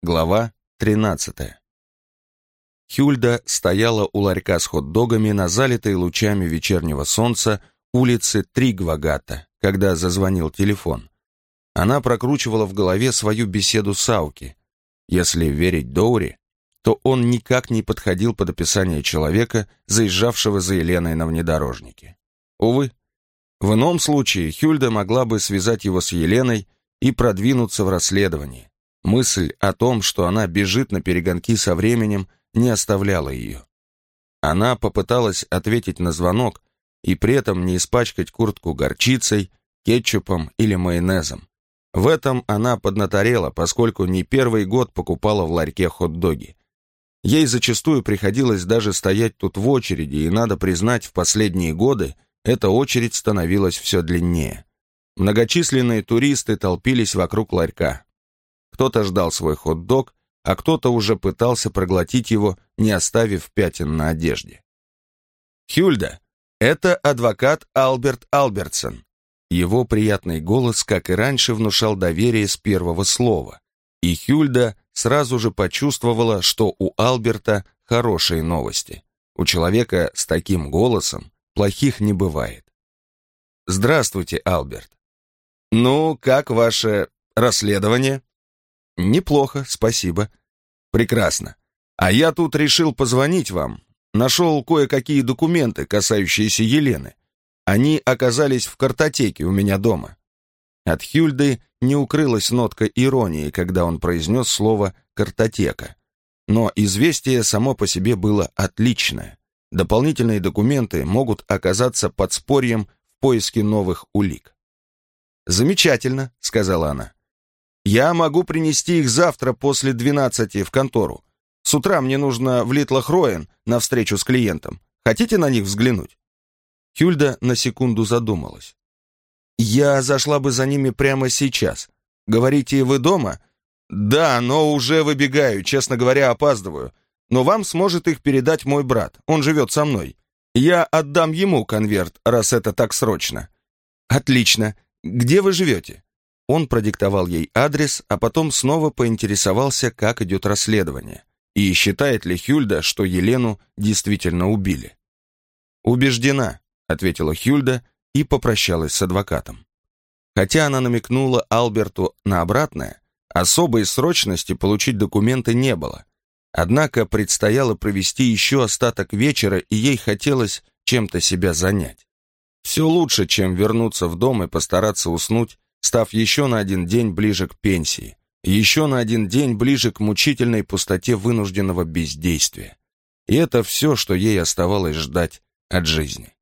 Глава 13. Хюльда стояла у ларька с хот-догами на залитой лучами вечернего солнца улице Тригвагата, когда зазвонил телефон. Она прокручивала в голове свою беседу с Ауки. Если верить Доури, то он никак не подходил под описание человека, заезжавшего за Еленой на внедорожнике. Увы, в ином случае Хюльда могла бы связать его с Еленой и продвинуться в расследовании. Мысль о том, что она бежит на перегонки со временем, не оставляла ее. Она попыталась ответить на звонок и при этом не испачкать куртку горчицей, кетчупом или майонезом. В этом она поднаторела, поскольку не первый год покупала в ларьке хот-доги. Ей зачастую приходилось даже стоять тут в очереди, и, надо признать, в последние годы эта очередь становилась все длиннее. Многочисленные туристы толпились вокруг ларька. Кто-то ждал свой хот-дог, а кто-то уже пытался проглотить его, не оставив пятен на одежде. «Хюльда, это адвокат Алберт Албертсон». Его приятный голос, как и раньше, внушал доверие с первого слова, и Хюльда сразу же почувствовала, что у Алберта хорошие новости. У человека с таким голосом плохих не бывает. «Здравствуйте, Алберт. Ну, как ваше расследование?» «Неплохо, спасибо». «Прекрасно. А я тут решил позвонить вам. Нашел кое-какие документы, касающиеся Елены. Они оказались в картотеке у меня дома». От Хюльды не укрылась нотка иронии, когда он произнес слово «картотека». Но известие само по себе было отличное. Дополнительные документы могут оказаться подспорьем в поиске новых улик. «Замечательно», — сказала она. Я могу принести их завтра после двенадцати в контору. С утра мне нужно в Литлахроен на встречу с клиентом. Хотите на них взглянуть?» Хюльда на секунду задумалась. «Я зашла бы за ними прямо сейчас. Говорите, вы дома?» «Да, но уже выбегаю, честно говоря, опаздываю. Но вам сможет их передать мой брат, он живет со мной. Я отдам ему конверт, раз это так срочно». «Отлично. Где вы живете?» Он продиктовал ей адрес, а потом снова поинтересовался, как идет расследование, и считает ли Хюльда, что Елену действительно убили. «Убеждена», — ответила Хюльда и попрощалась с адвокатом. Хотя она намекнула Алберту на обратное, особой срочности получить документы не было. Однако предстояло провести еще остаток вечера, и ей хотелось чем-то себя занять. Все лучше, чем вернуться в дом и постараться уснуть став еще на один день ближе к пенсии, еще на один день ближе к мучительной пустоте вынужденного бездействия. И это все, что ей оставалось ждать от жизни.